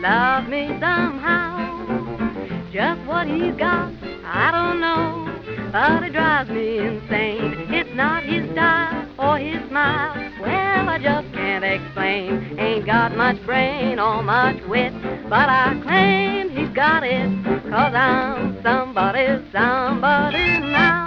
loved me somehow. Just what he's got, I don't know, but it drives me insane. It's not his style or his smile. Well, I just can't explain. Ain't got much brain or much wit, but I claim he's got it. Cause I'm somebody, somebody now.